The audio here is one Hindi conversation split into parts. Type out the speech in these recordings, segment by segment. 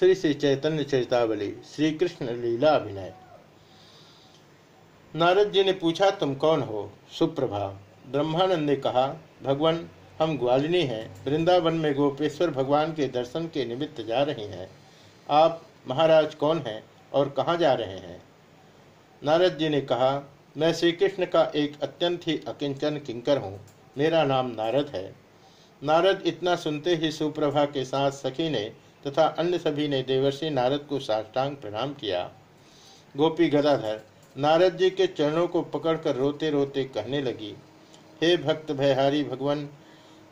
श्री श्री चैतन्य चैतावली श्री कृष्ण लीला अभिनय। नारद जी ने पूछा, तुम कौन हो? सुप्रभा, ब्रह्मानंद ने कहा, भगवान, हम ग्वालिनी हैं। वृंदावन में गोपेश्वर भगवान के दर्शन के निमित्त जा रहे हैं। आप, महाराज, कौन हैं और कहाँ जा रहे हैं? नारद जी ने कहा, मैं श्री कृष्ण का एक अत्यंत ही अकिंचन किंकर हूँ। मेरा नाम नारद है। नारद इतना सुनते ही सुप्रभा के साथ सखी ने तथा अन्य सभी ने देवर्षि नारद को साष्टांग प्रणाम किया। गोपी गदाधर नारद जी के चरणों को पकड़कर रोते रोते कहने लगी, हे भक्त भयहारी भगवान,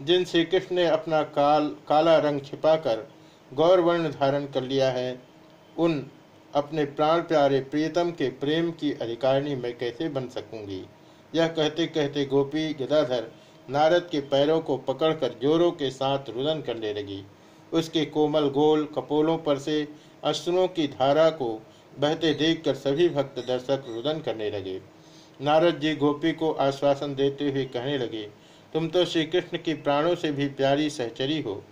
जिन श्री कृष्ण ने अपना काल, काला रंग छिपाकर गौर वर्ण धारण कर लिया है, उन अपने प्राण प्यारे प्रियतम के प्रेम की अधिकारिणी मैं कैसे बन सकूँगी? यह कहते कहते गोपी गदाधर नारद के पैरों को पकड़कर जोरों के साथ रुदन करने लगी। उसके कोमल गोल कपोलों पर से अश्रुओं की धारा को बहते देखकर सभी भक्त दर्शक रुदन करने लगे। नारद जी गोपी को आश्वासन देते हुए कहने लगे, तुम तो श्री कृष्ण की प्राणों से भी प्यारी सहचरी हो।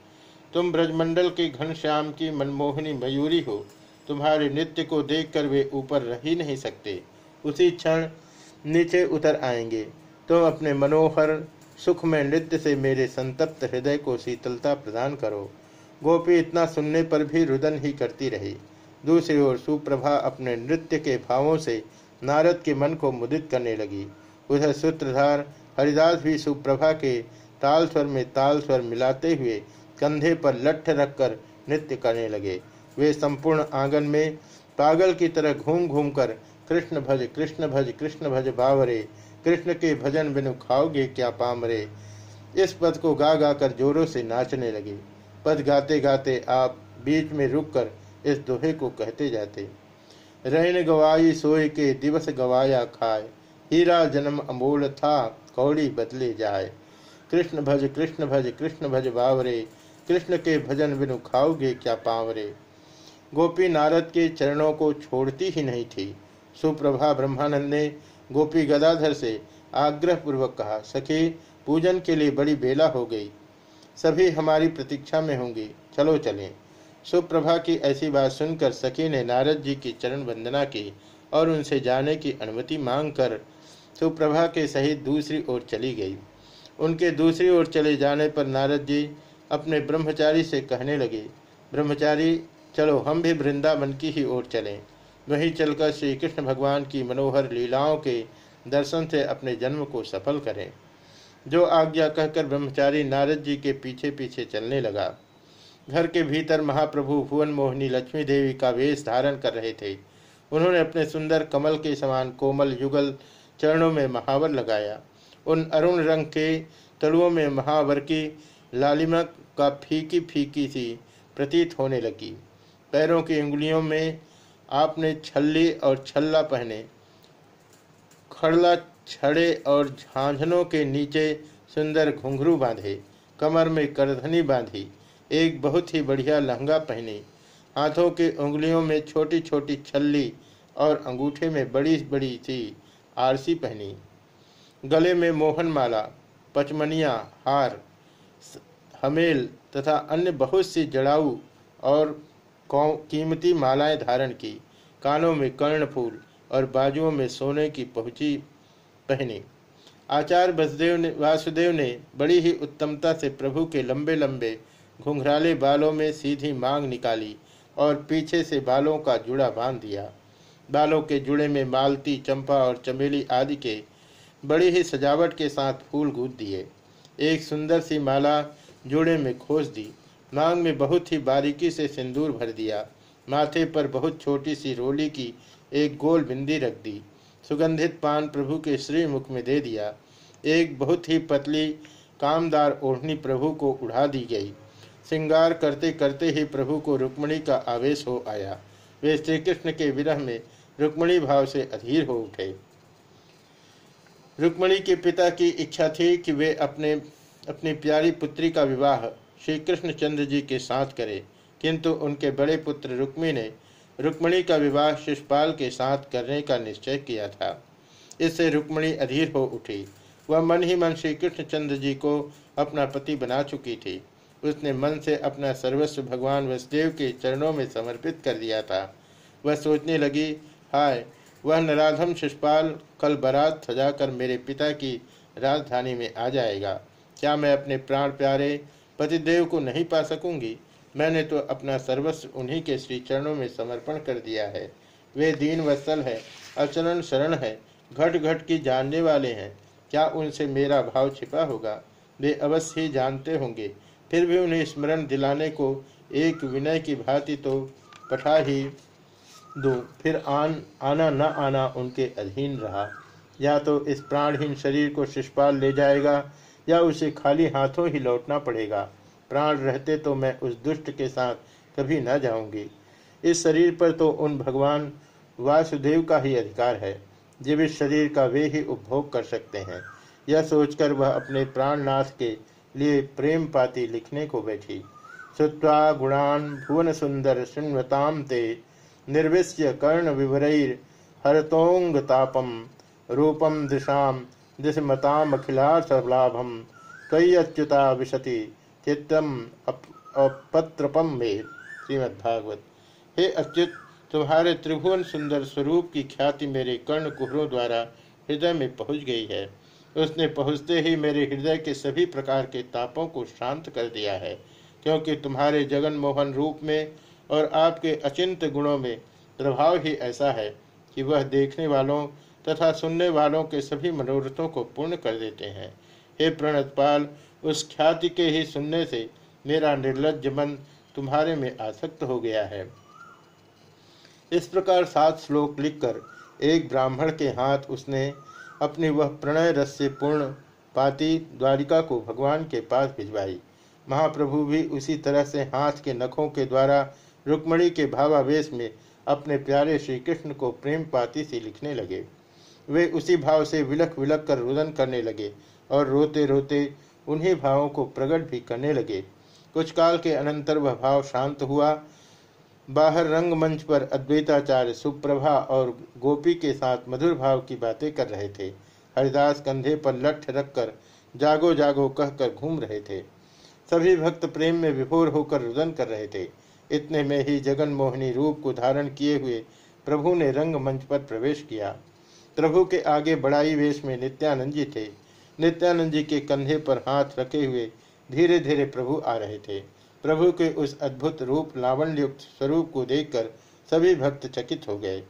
तुम ब्रजमंडल की घनश्याम की मनमोहनी मयूरी हो। तुम्हारे नृत्य को देखकर वे ऊपर रह ही नहीं सकते। उसी क्षण नीचे उतर आएँगे। तुम अपने मनोहर सुख में नृत्य से मेरे संतप्त हृदय को शीतलता प्रदान करो। गोपी इतना सुनने पर भी रुदन ही करती रही। दूसरी ओर सुप्रभा अपने नृत्य के भावों से नारद के मन को मुदित करने लगी। उधर सूत्रधार हरिदास भी सुप्रभा के ताल स्वर में ताल स्वर मिलाते हुए कंधे पर लठ रखकर नृत्य करने लगे। वे संपूर्ण आँगन में पागल की तरह घूम घूम कर, कृष्ण भज कृष्ण भज कृष्ण भज बावरे कृष्ण के भजन बिनु खाओगे क्या पामरे? इस पद को गा गा कर जोरों से नाचने लगे। पद गाते गाते आप बीच में रुककर इस दोहे को कहते जाते। रैन गवाई सोए के दिवस गवाया खाए। हीरा जन्म अमोल था, कौड़ी बदले जाए। कृष्ण भज कृष्ण भज कृष्ण भज बावरे। कृष्ण के भजन बिनु खाओगे क्या पावरे? गोपी नारद के चरणों को छोड़ती ही नहीं थी। सुप्रभा ब्रह्मानंद ने गोपी गदाधर से आग्रह पूर्वक कहा, सखी, पूजन के लिए बड़ी बेला हो गई। सभी हमारी प्रतीक्षा में होंगी। चलो चलें। सुप्रभा की ऐसी बात सुनकर सखी ने नारद जी की चरण वंदना की और उनसे जाने की अनुमति मांगकर सुप्रभा के सहित दूसरी ओर चली गई। उनके दूसरी ओर चले जाने पर नारद जी अपने ब्रह्मचारी से कहने लगे, ब्रह्मचारी, चलो, हम भी वृंदावन की ही ओर चलें। वहीं चलकर श्री कृष्ण भगवान की मनोहर लीलाओं के दर्शन से अपने जन्म को सफल करें। जो आज्ञा कहकर ब्रह्मचारी नारद जी के पीछे पीछे चलने लगा। घर के भीतर महाप्रभु भुवन मोहिनी लक्ष्मी देवी का वेश धारण कर रहे थे। उन्होंने अपने सुंदर कमल के समान कोमल युगल चरणों में महावर लगाया। उन अरुण रंग के तलुओं में महावर की लालिमा का फीकी फीकी सी प्रतीत होने लगी। पैरों की उंगलियों में आपने छल्ली और छल्ला पहने। खड़ला छड़े और झांझनों के नीचे सुंदर घुंघरू बांधे, कमर में करधनी बांधी, एक बहुत ही बढ़िया लहंगा पहने। हाथों के उंगलियों में छोटी छोटी छल्ली और अंगूठे में बड़ी बड़ी सी आरसी पहनी। गले में मोहन माला पचमनिया, हार हमेल तथा अन्य बहुत सी जड़ाऊ और कीमती मालाएँ धारण की। कानों में कर्ण फूल और बाजुओं में सोने की पहुँची पहनी। आचार्य बसदेव ने वासुदेव ने बड़ी ही उत्तमता से प्रभु के लंबे लंबे घुंघराले बालों में सीधी मांग निकाली और पीछे से बालों का जुड़ा बाँध दिया। बालों के जुड़े में मालती, चंपा और चमेली आदि के बड़ी ही सजावट के साथ फूल गूद दिए। एक सुंदर सी माला जुड़े में खोज दी। मांग में बहुत ही बारीकी से सिंदूर भर दिया। माथे पर बहुत छोटी सी रोली की एक गोल बिंदी रख दी। सुगंधित पान प्रभु के श्री मुख में दे दिया। एक बहुत ही पतली, कामदार ओढ़नी प्रभु को उड़ा दी गई। श्रृंगार करते करते ही प्रभु को रुक्मणी का आवेश हो आया। वे श्री कृष्ण के विरह में रुक्मणी भाव से अधीर हो उठे। रुक्मणी के पिता की इच्छा थी कि वे अपने, अपनी प्यारी पुत्री का विवाह श्री कृष्णचंद्र जी के साथ करे, किंतु उनके बड़े पुत्र रुक्मी ने रुक्मणी का विवाह शिषपाल के साथ करने का निश्चय किया था। इससे रुक्मणी अधीर हो उठी। वह मन ही मन श्री कृष्णचंद्र जी को अपना पति बना चुकी थी। उसने मन से अपना सर्वस्व भगवान वसुदेव के चरणों में समर्पित कर दिया था। वह सोचने लगी, हाय, वह नराधम शिषपाल कल बारात सजाकर मेरे पिता की राजधानी में आ जाएगा। क्या मैं अपने प्राण प्यारे पतिदेव को नहीं पा सकूँगी? मैंने तो अपना सर्वस्व उन्हीं के श्री चरणों में समर्पण कर दिया है। वे दीन वत्सल है अचरण शरण है घट घट की जानने वाले हैं। क्या उनसे मेरा भाव छिपा होगा? वे अवश्य ही जानते होंगे। फिर भी उन्हें स्मरण दिलाने को एक विनय की भांति तो पठा ही दो। फिर आन, आना न आना उनके अधीन रहा। या तो इस प्राणहीन शरीर को शिषपाल ले जाएगा, या उसे खाली हाथों ही लौटना पड़ेगा। प्राण रहते तो मैं उस दुष्ट के साथ कभी न जाऊँगी। इस शरीर पर तो उन भगवान वासुदेव का ही अधिकार है जीवित शरीर का वे ही उपभोग कर सकते हैं। यह सोचकर वह अपने प्राणनाथ के लिए प्रेम पाती लिखने को बैठी। श्रुवा गुणान भुवन सुंदर शुण्वताम ते, निर्विश्य कर्ण विवरैर हरतोंगतापम रूपम दिशाम दिशमतामखिलार्थलाभम त्वय्युता विशति चित्तम अपत्रपम में, श्रीमद्भागवत। हे अच्युत तुम्हारे त्रिभुवन सुंदर स्वरूप की ख्याति मेरे कर्ण कुहरों द्वारा हृदय में पहुँच गई है। उसने पहुँचते ही मेरे हृदय के सभी प्रकार के तापों को शांत कर दिया है, क्योंकि तुम्हारे जगन मोहन रूप में और आपके अचिंत गुणों में प्रभाव ही ऐसा है कि वह देखने वालों तथा सुनने वालों के सभी मनोरथों को पूर्ण कर देते हैं। हे प्रणतपाल उस ख्याति के ही सुनने से मेरा निर्लज मन तुम्हारे में आसक्त हो गया है। इस प्रकार सात श्लोक लिखकर एक ब्राह्मण के हाथ उसने अपनी वह प्रणय रस से पूर्ण पाती द्वारिका को भगवान के पास भिजवाई। महाप्रभु भी उसी तरह से हाथ के नखों के द्वारा रुक्मणी के भावावेश में अपने प्यारे श्री कृष्ण को प्रेम पाती से लिखने लगे। वे उसी भाव से विलख विलख कर रुदन करने लगे और रोते रोते उन्हीं भावों को प्रकट भी करने लगे। कुछ काल के अनंतर वह भाव शांत हुआ। बाहर रंगमंच पर अद्वैताचार्य सुप्रभा और गोपी के साथ मधुर भाव की बातें कर रहे थे। हरिदास कंधे पर लठ रखकर जागो जागो कहकर घूम रहे थे। सभी भक्त प्रेम में विभोर होकर रुदन कर रहे थे। इतने में ही जगन मोहिनी रूप को धारण किए हुए प्रभु ने रंगमंच पर प्रवेश किया। प्रभु के आगे बड़ाई वेश में नित्यानंद जी थे। नित्यानंद जी के कंधे पर हाथ रखे हुए धीरे धीरे प्रभु आ रहे थे। प्रभु के उस अद्भुत रूप लावण्युक्त स्वरूप को देखकर सभी भक्त चकित हो गए।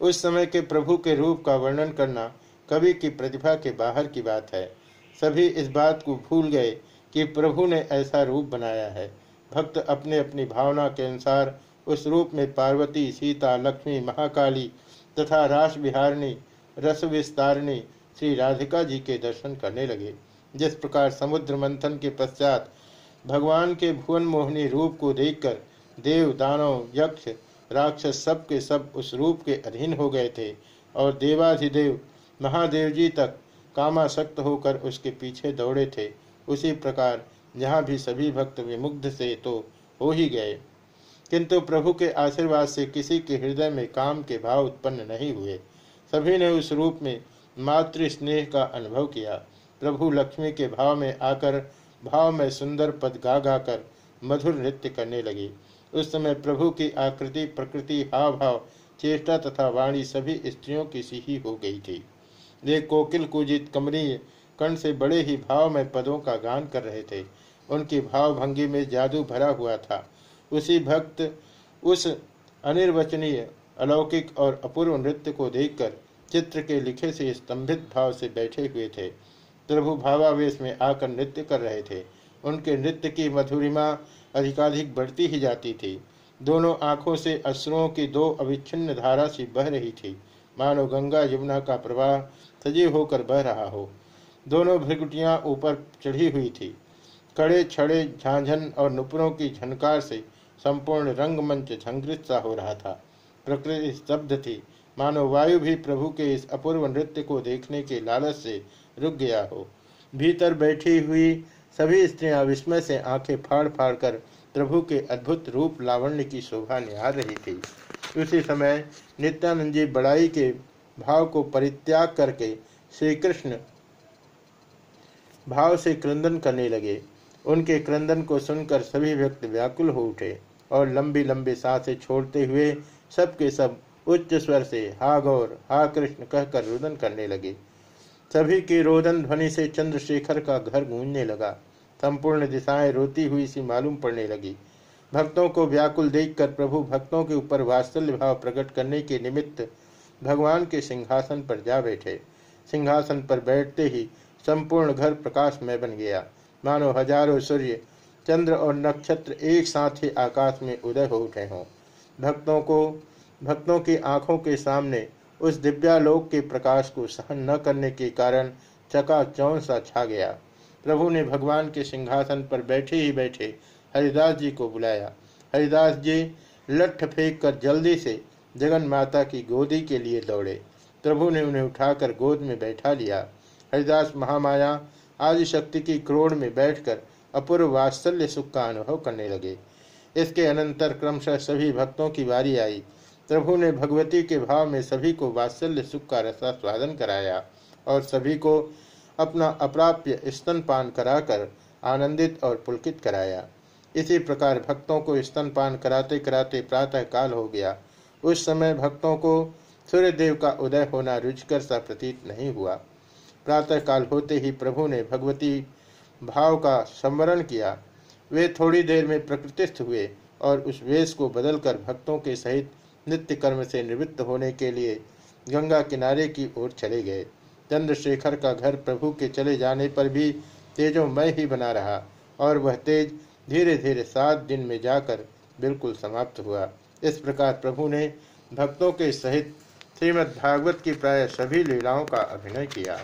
उस समय के प्रभु के रूप का वर्णन करना कवि की प्रतिभा के बाहर की बात है। सभी इस बात को भूल गए कि प्रभु ने ऐसा रूप बनाया है। भक्त अपने अपनी भावना के अनुसार उस रूप में पार्वती, सीता, लक्ष्मी, महाकाली तथा रास बिहारणी रस विस्तारणी श्री राधिका जी के दर्शन करने लगे। जिस प्रकार समुद्र मंथन के पश्चात भगवान के भुवन मोहिनी रूप को देखकर देव, दानव, यक्ष, राक्षस सब के सब उस रूप के अधीन हो गए थे और देवाधिदेव महादेव जी तक कामासक्त होकर उसके पीछे दौड़े थे। उसी प्रकार यहाँ भी सभी भक्त विमुग्ध से तो हो ही गए। किंतु प्रभु के आशीर्वाद से किसी के हृदय में काम के भाव उत्पन्न नहीं हुए। सभी ने उस रूप में मातृ स्नेह का अनुभव किया। प्रभु लक्ष्मी के भाव में आकर, भाव में सुंदर पद गा गा कर मधुर नृत्य करने लगी। उस समय प्रभु की आकृति, प्रकृति हाव भाव चेष्टा तथा वाणी सभी स्त्रियों की सी ही हो गई थी। वे कोकिल कुजित कमरीय कण से बड़े ही भाव में पदों का गान कर रहे थे। उनकी भाव भंगी में जादू भरा हुआ था। उसी भक्त, उस अनिर्वचनीय, अलौकिक और अपूर्व नृत्य को देखकर चित्र के लिखे से स्तंभित भाव से बैठे हुए थे। प्रभु भावावेश में आकर नृत्य कर रहे थे। उनके नृत्य की मधुरिमा अधिकाधिक बढ़ती ही जाती थी। दोनों आँखों से अश्रुओं की दो अविच्छिन्न धारा सी बह रही थी। मानो गंगा यमुना का प्रवाह सजीव होकर बह रहा हो। दोनों भृगुटियाँ ऊपर चढ़ी हुई थी। कड़े छड़े झांझन और नुपुरों की झनकार से संपूर्ण रंगमंच झंकृत सा हो रहा था। प्रकृति स्तब्ध थी। मानो वायु भी प्रभु के इस अपूर्व नृत्य को देखने के लालच से रुक गया हो। भीतर बैठी हुई सभी स्त्रियाँ विस्मय से आँखें फाड़ फाड़ कर प्रभु के अद्भुत रूप लावण्य की शोभा निहार रही थी। उसी समय नित्यानंद जी बड़ाई के भाव को परित्याग करके श्री कृष्ण भाव से क्रंदन करने लगे। उनके क्रंदन को सुनकर सभी व्यक्ति व्याकुल हो उठे और लंबी लंबी साँसें छोड़ते हुए सबके सब उच्च स्वर से हा गौर, हा कृष्ण कहकर रुदन करने लगे। सभी की रोदन ध्वनि से चंद्रशेखर का घर गूंजने लगा। संपूर्ण दिशाएँ रोती हुई सी मालूम पड़ने लगी। भक्तों को व्याकुल देखकर प्रभु भक्तों के ऊपर वात्सल्य भाव प्रकट करने के निमित्त भगवान के सिंहासन पर जा बैठे। सिंहासन पर बैठते ही संपूर्ण घर प्रकाशमय बन गया। मानो हज़ारों सूर्य, चंद्र और नक्षत्र एक साथ ही आकाश में उदय हो उठे हों। भक्तों को भक्तों की आँखों के सामने उस दिव्यालोक के प्रकाश को सहन न करने के कारण चका चौन सा छा गया। प्रभु ने भगवान के सिंहासन पर बैठे ही बैठे हरिदास जी को बुलाया। हरिदास जी, लठ फेंक कर जल्दी से जगन माता की गोदी के लिए दौड़े। प्रभु ने उन्हें उठाकर गोद में बैठा लिया। हरिदास महामाया आदि शक्ति की क्रोड़ में बैठकर अपूर्व वात्सल्य सुख का अनुभव करने लगे। इसके अनंतर क्रमशः सभी भक्तों की बारी आई। प्रभु ने भगवती के भाव में सभी को वात्सल्य, सुख का रसा स्वादन कराया और सभी को अपना अप्राप्य स्तनपान कराकर आनंदित और पुलकित कराया। इसी प्रकार भक्तों को स्तनपान कराते कराते प्रातः काल हो गया। उस समय भक्तों को सूर्यदेव का उदय होना रुचकर सा प्रतीत नहीं हुआ। प्रातःकाल होते ही प्रभु ने भगवती भाव का संवरण किया। वे थोड़ी देर में प्रकृतिस्थ हुए और उस वेश को बदलकर भक्तों के सहित नित्य कर्म से निवृत्त होने के लिए गंगा किनारे की ओर चले गए। चंद्रशेखर का घर प्रभु के चले जाने पर भी तेजोमय ही बना रहा और वह तेज धीरे धीरे सात दिन में जाकर बिल्कुल समाप्त हुआ। इस प्रकार प्रभु ने भक्तों के सहित श्रीमद्भागवत की प्राय सभी लीलाओं का अभिनय किया।